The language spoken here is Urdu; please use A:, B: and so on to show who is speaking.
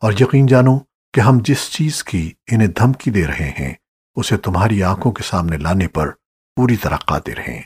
A: اور یقین جانو کہ ہم جس چیز کی انہیں دھمکی دے رہے ہیں، اسے تمہاری آنکھوں کے سامنے لانے پر پوری طرح قادر ہیں۔